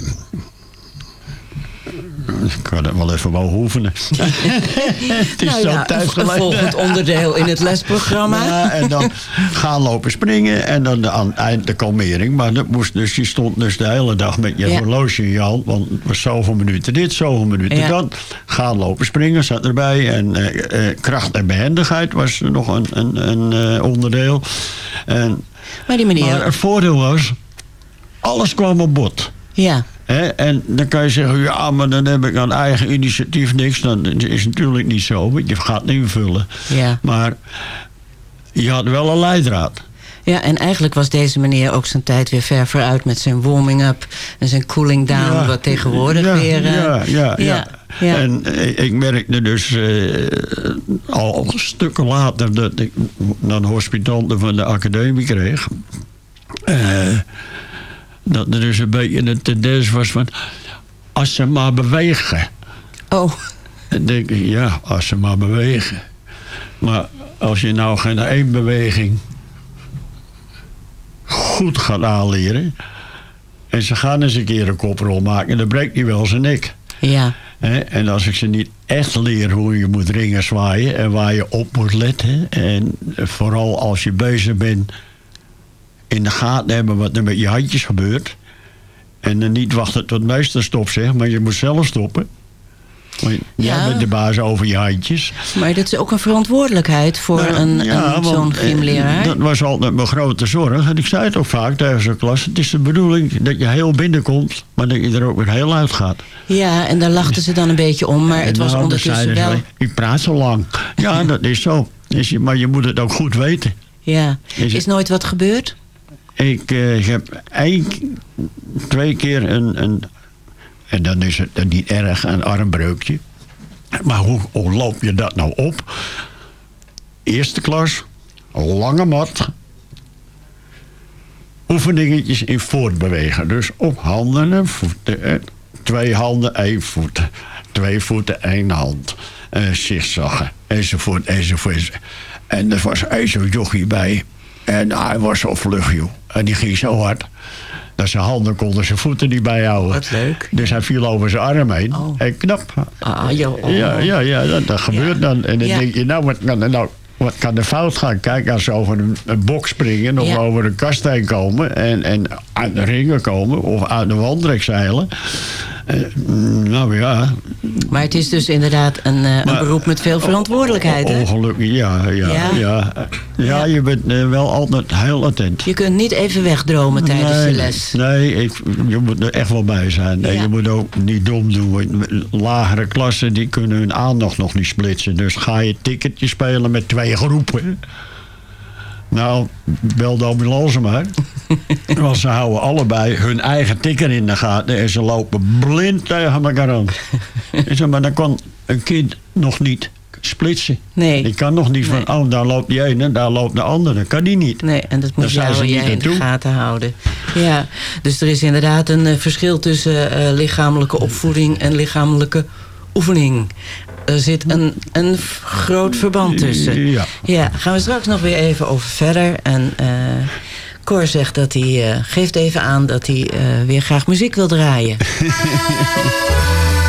ik had het wel even mogen oefenen. het is Nou zo'n ja, een volgend onderdeel in het lesprogramma. Ja, en dan gaan lopen springen en dan de, aan het eind de kalmering. Maar dat moest dus, je stond dus de hele dag met je Ja. horloge in je hand. Want het was zoveel minuten dit, zoveel minuten Ja. dat. Gaan lopen springen zat erbij. En eh, eh, kracht en behendigheid was nog een, een, een eh, onderdeel. En, Maar die maar het voordeel was, alles kwam op bod. Ja. En dan kan je zeggen, ja, maar dan heb ik aan eigen initiatief niks. Dat is natuurlijk niet zo, want je gaat het invullen. Ja. Maar je had wel een leidraad. Ja, en eigenlijk was deze meneer ook zijn tijd weer ver vooruit met zijn warming-up en zijn cooling down, Ja. wat tegenwoordig ja, weer... eh, ja, ja, ja. En eh, ik merkte dus eh, al stukken later dat ik dan hospitanten van de academie kreeg. Dat er dus een beetje een tendens was van... als ze maar bewegen. Oh. Dan denk ik, ja, als ze maar bewegen. Maar als je nou geen één beweging goed gaat aanleren... en ze gaan eens een keer een koprol maken... dan breekt hij wel zijn nek. Ja. En als ik ze niet echt leer hoe je moet ringen zwaaien... en waar je op moet letten... en vooral als je bezig bent in de gaten hebben wat er met je handjes gebeurt... en dan niet wachten tot meester stop zegt... maar je moet zelf stoppen... Want Ja. Jij bent de baas over je handjes. Maar dat is ook een verantwoordelijkheid voor Nou, een, ja, een, zo'n eh, gymleraar. Dat was altijd mijn grote zorg. En ik zei het ook vaak tegen zo'n klas. Het is de bedoeling dat je heel binnenkomt, maar dat je er ook weer heel uit gaat. Ja, en daar lachten ze dan een beetje om, maar het was ondertussen ze, wel... Ik praat zo lang. Ja, dat is zo. Is je- Maar je moet het ook goed weten. Ja. Is nooit wat gebeurd? Ik eh, heb één, twee keer een, een... En dan is het niet erg, een armbreukje. Maar hoe, loop je dat nou op? Eerste klas, lange mat. Oefeningetjes in voortbewegen. Dus op handen en voeten. eh, Twee handen, één voet. Twee voeten, één hand. Uh, zigzaggen, enzovoort, enzovoort. En er was één zo'n jochie bij. En hij was zo vlug, joh. En die ging zo hard. Dat zijn handen konden zijn voeten niet bijhouden. Wat leuk. Dus hij viel over zijn arm heen. En knap. Ah, joh. oh. Ja, ja, ja dat, dat gebeurt dan. En dan Ja. denk je, nou wat, kan er nou, wat kan er fout gaan? Kijk, als ze over een, een bok springen of Ja. over een kast heen komen... En, en uit de ringen komen of uit de wandrek zeilen... eh, nou ja, Maar het is dus inderdaad een, eh, een beroep met veel verantwoordelijkheid. hè? ongelukkig, ja. Ja, Ja? ja. ja. je bent eh, wel altijd heel attent. Je kunt niet even wegdromen tijdens nee, de les. Nee, ik, je moet er echt wel bij zijn. En je moet ook niet dom doen. Lagere klassen die kunnen hun aandacht nog niet splitsen. Dus ga je ticketje spelen met twee groepen. Nou, bel de ambulance maar. Want ze houden allebei hun eigen tikker in de gaten. En ze lopen blind tegen elkaar aan. Maar dan kan een kind nog niet splitsen. Nee. Die kan nog niet van, oh, daar loopt die ene, daar loopt de andere. Kan die niet. Nee, en dat moet jij in de gaten houden. Ja, dus er is inderdaad een eh, verschil tussen eh, lichamelijke opvoeding en lichamelijke oefening. Er zit een, een groot verband tussen. Ja. Ja, gaan we straks nog weer even over verder. En eh Cor zegt dat hij, eh, geeft even aan dat hij eh, weer graag muziek wil draaien.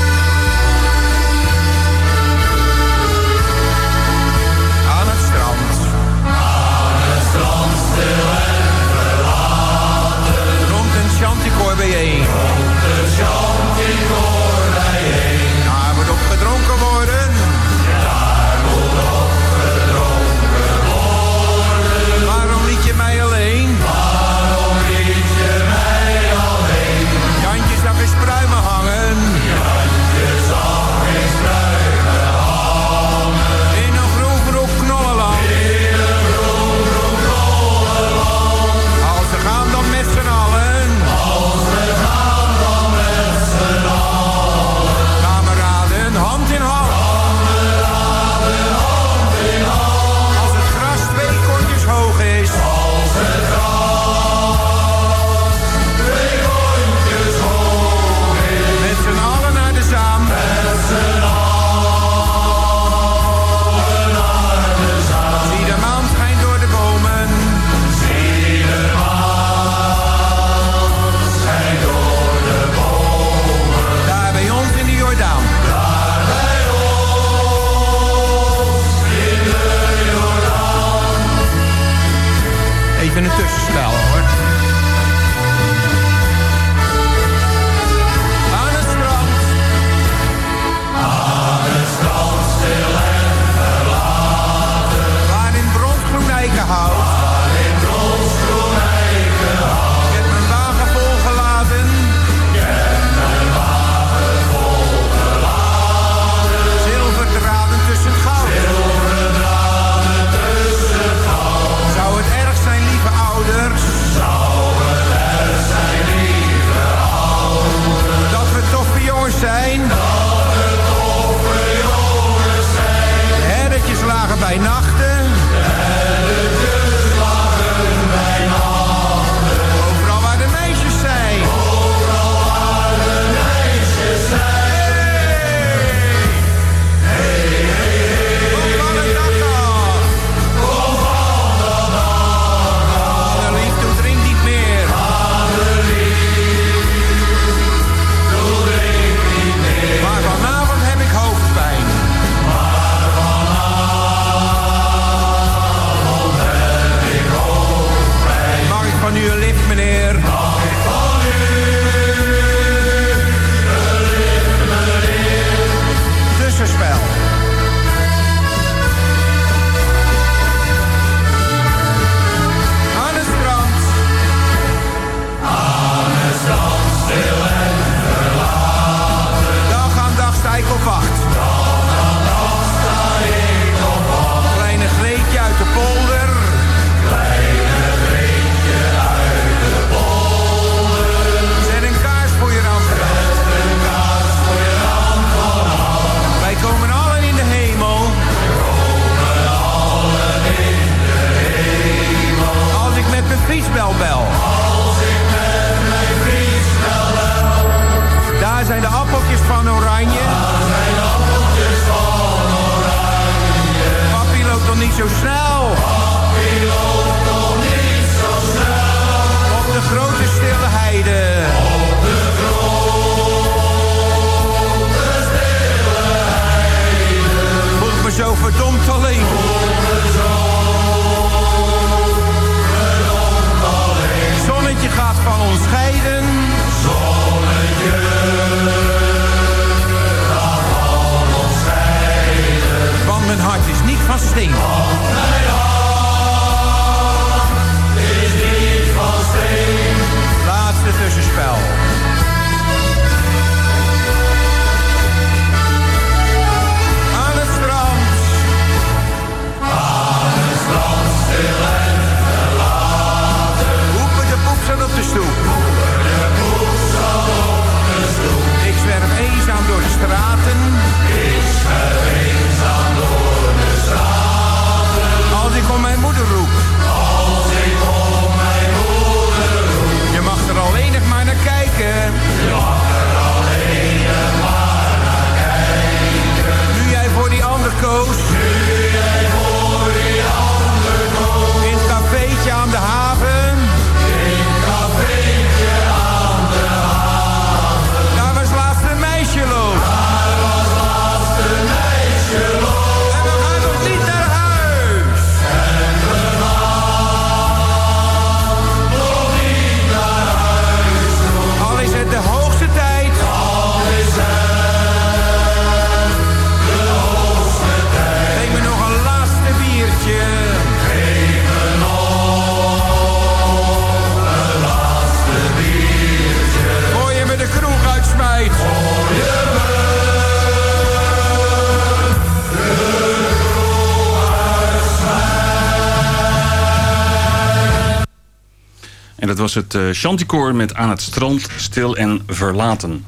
het uh, Chanticoor met Aan het strand, stil en verlaten.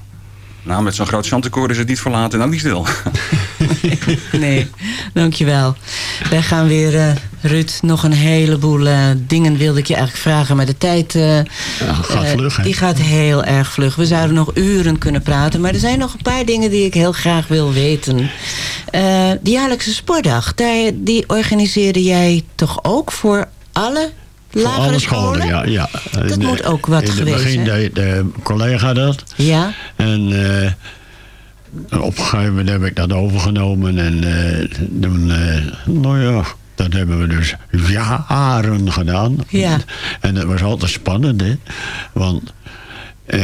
Nou, met zo'n groot Chanticoor is het niet verlaten en ook niet stil. Nee, dankjewel. Wij gaan weer, eh, Ruud, nog een heleboel eh, dingen wilde ik je eigenlijk vragen. Maar de tijd eh, gaat eh, vlug, die gaat heel erg vlug. We zouden nog uren kunnen praten. Maar er zijn nog een paar dingen die ik heel graag wil weten. Eh, de jaarlijkse sportdag, daar, die organiseerde jij toch ook voor alle lagere alle scholen? scholen, ja. ja. Dat In de- moet ook wat in geweest het begin zijn. deed de collega dat. Ja. En eh, op een gegeven moment heb ik dat overgenomen. En eh, toen, eh, nou ja, dat hebben we dus jaren gedaan. Ja. En dat was altijd spannend, hè. Want, eh,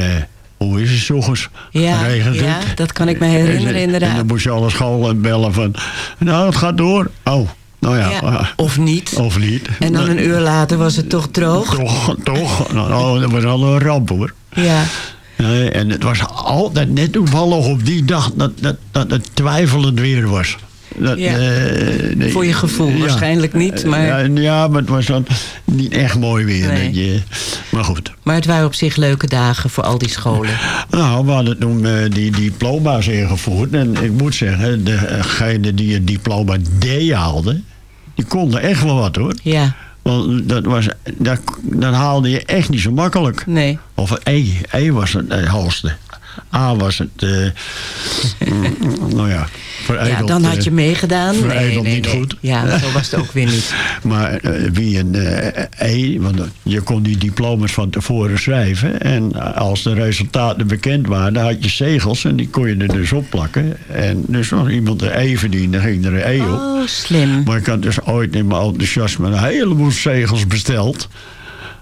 hoe is het s ochtends? Ja, Regent ja, het? dat kan ik me herinneren, En, inderdaad. En dan moest je alle scholen bellen van, nou, het gaat door. Oh, nou ja. Ja, of niet. Of niet. En dan een uur later was het toch droog? Toch, toch. Nou, dat was al een ramp, hoor. Ja. Nee, en het was altijd net toevallig op die dag dat, dat, dat het twijfelend weer was. Dat, Ja. eh, nee. Voor je gevoel Ja. waarschijnlijk niet, maar- Ja, ja, maar het was dan niet echt mooi weer. Nee. weet je. Maar goed. Maar het waren op zich leuke dagen voor al die scholen. Nou, we hadden toen eh, die diploma's ingevoerd. En ik moet zeggen, degene die het diploma D haalde... die konden echt wel wat, hoor. Ja. Want dat was, dat, dat haalde je echt niet zo makkelijk. Nee. Of E. E was het eh, hoogste. A was het... eh, nou ja, Ja, dan had je eh, meegedaan. Nee, nee, niet nee. goed. Ja, zo was het ook weer niet. Maar eh, wie een E, want je kon die diploma's van tevoren schrijven. En als de resultaten bekend waren, dan had je zegels en die kon je er dus op plakken. En dus als iemand een E verdiende, ging er een E op. Oh, slim. Maar ik had dus ooit in mijn enthousiasme een heleboel zegels besteld.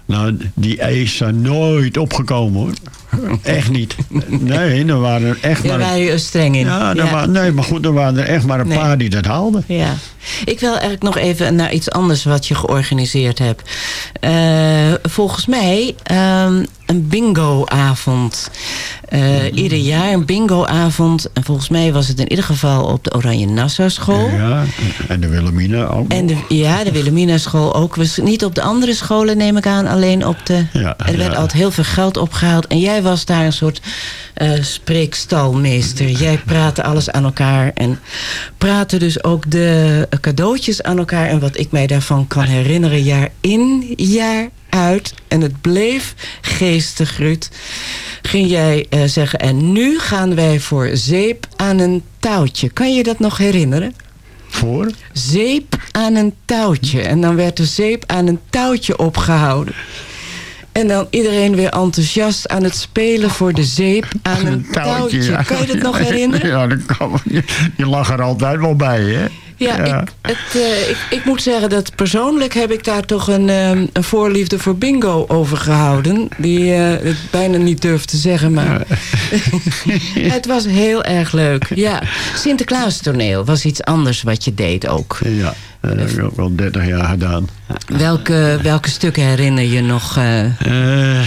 Nou, die E's zijn nooit opgekomen hoor. Echt niet. Nee, er waren er echt Daar maar... waren je streng in. Ja, er Ja. wa- nee, maar goed, er waren er echt maar een Nee. paar die dat haalden. Ja. Ik wil eigenlijk nog even naar iets anders wat je georganiseerd hebt. Eh, volgens mij ehm, een bingo-avond. Eh, Ieder jaar een bingo-avond. En volgens mij was het in ieder geval op de Oranje Nassau School. Ja, en de Wilhelmina ook. En de, ja, de Wilhelmina school ook. Was niet op de andere scholen neem ik aan, alleen op de... Ja, er werd ja. altijd heel veel geld opgehaald. En jij was daar een soort eh, spreekstalmeester. Jij praatte alles aan elkaar. En praatte dus ook de cadeautjes aan elkaar. En wat ik mij daarvan kan herinneren, jaar in, jaar uit. En het bleef geestig, Ruud. Ging jij eh, zeggen, en nu gaan wij voor zeep aan een touwtje. Kan je dat nog herinneren? Voor? zeep aan een touwtje. En dan werd de zeep aan een touwtje opgehouden. En dan iedereen weer enthousiast aan het spelen voor de zeep aan een touwtje. Kan je dat nog herinneren? Ja, dat kan, je, je lag er altijd wel bij, hè? Ja, Ik, het, eh, ik, ik moet zeggen dat persoonlijk heb ik daar toch een, ehm, een voorliefde voor bingo over gehouden. Die eh, ik bijna niet durf te zeggen, maar het was heel erg leuk. Ja, Sinterklaas toneel was iets anders wat je deed ook. Ja, dat heb ik ook wel 30 jaar gedaan. Welke, welke stukken herinner je nog? eh? Eh,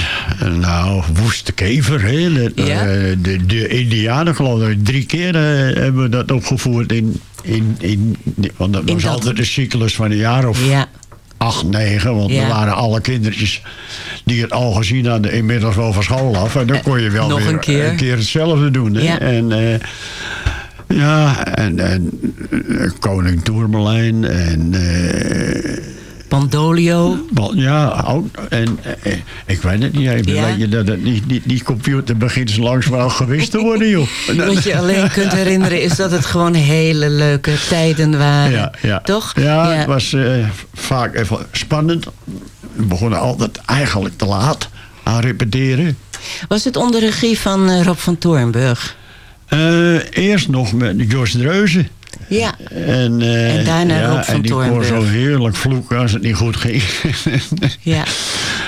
nou, Woeste Kever, Ja? eh, de, de Indianen, geloof ik. Drie keer eh, hebben we dat opgevoerd in... in, in want dat In was dat- altijd een cyclus van een jaar of Ja. acht, negen. Want Ja. er waren alle kindertjes die het al gezien hadden inmiddels wel van school af. En dan kon je wel weer een keer. hetzelfde doen. Hè? Ja. En, eh, ja, en, en eh, Koning Toermelijn en... eh, Wel, Ja, ook, en eh, ik weet het niet even. Ja. Je dat het niet, die, die computer begint zo langs wel gewist te worden, joh. Wat je alleen kunt herinneren is dat het gewoon hele leuke tijden waren. Ja, ja. Toch? Ja, het was eh, vaak even spannend. We begonnen altijd eigenlijk te laat aan repeteren. Was het onder regie van eh, Rob van Toornburg? Eh, eerst nog met George Dreuzen. Ja. En, eh, En daarna ja, Rob van en die kon Toornburg. zo heerlijk vloeken als het niet goed ging. Ja.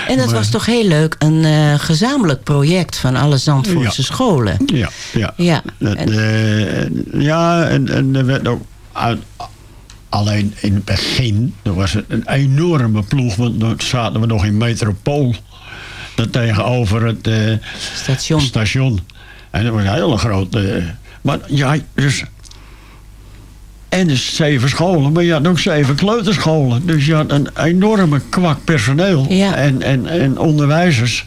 En dat Maar- was toch heel leuk, een eh, gezamenlijk project van alle Zandvoortse Ja. scholen. Ja, ja. Ja. Dat, En- eh, ja, en, en er werd ook uit, alleen in het begin, er was het een enorme ploeg, want toen zaten we nog in Metropool, dat tegenover het station. station. En dat was een hele grote. maar ja, dus En dus zeven scholen, maar je had ook zeven kleuterscholen. Dus je had een enorme kwak personeel en, en, en onderwijzers.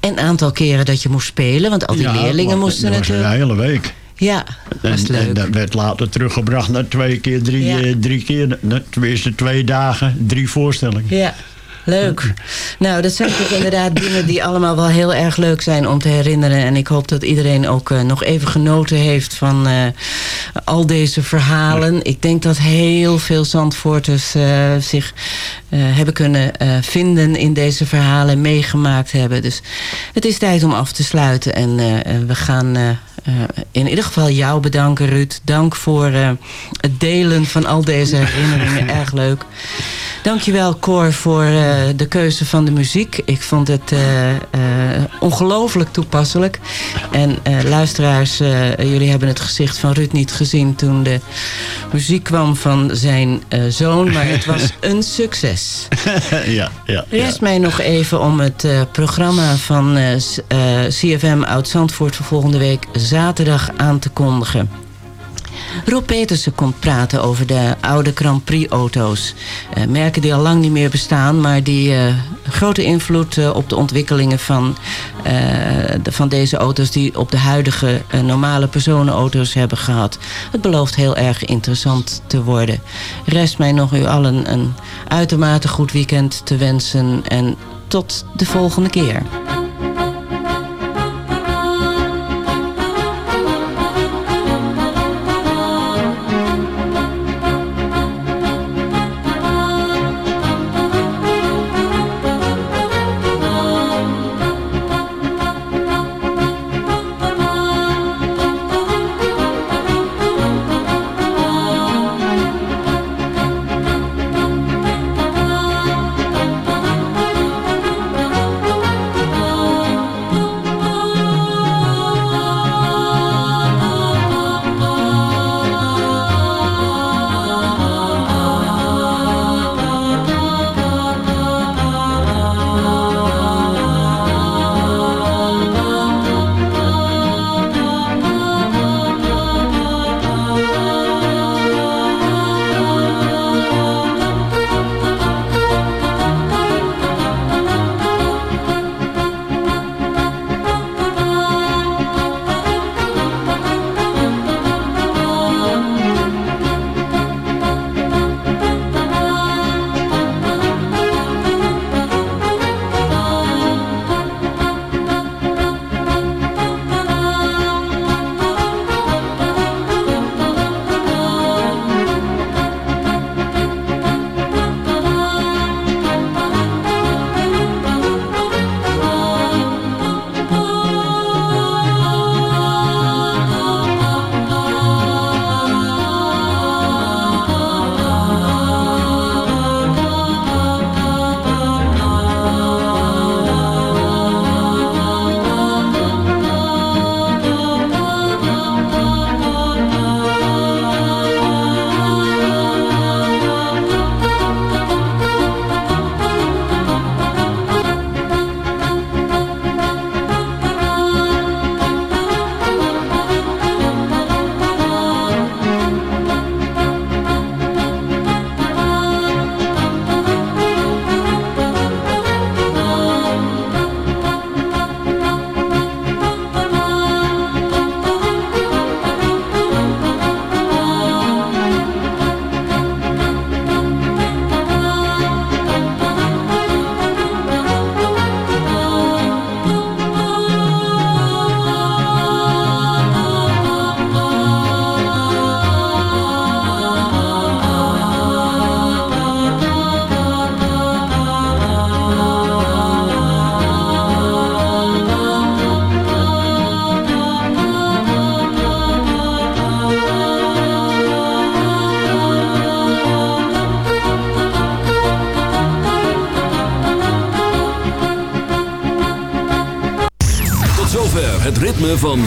Een aantal keren dat je moest spelen, want al die Ja, leerlingen moesten dat was natuurlijk... een hele week. Ja, dat En, en dat werd later teruggebracht naar twee keer, drie, Ja. eh, drie keer. Tenminste, twee dagen, drie voorstellingen. Ja, leuk. Nou, dat zijn natuurlijk inderdaad dingen die allemaal wel heel erg leuk zijn om te herinneren. En ik hoop dat iedereen ook eh, nog even genoten heeft van eh, al deze verhalen. Ik denk dat heel veel Zandvoorters eh, zich hebben kunnen vinden in deze verhalen, meegemaakt hebben. Dus het is tijd om af te sluiten. En we gaan in ieder geval jou bedanken, Ruud. Dank voor het delen van al deze herinneringen. Erg leuk. Dankjewel, Cor, voor de keuze van de muziek. Ik vond het eh, eh, ongelooflijk toepasselijk. En eh, luisteraars, eh, jullie hebben het gezicht van Ruud niet gezien... toen de muziek kwam van zijn eh, zoon. Maar het was een succes. ja, ja. Rest mij nog even om het eh, programma van eh, eh, CFM Oud-Zandvoort... voor volgende week zaterdag aan te kondigen. Rob Petersen komt praten over de oude Grand Prix-auto's. Eh, merken die al lang niet meer bestaan... maar die eh, grote invloed eh, op de ontwikkelingen van, van deze auto's... die op de huidige normale personenauto's hebben gehad. Het belooft heel erg interessant te worden. Rest mij nog u allen een uitermate goed weekend te wensen... en tot de volgende keer.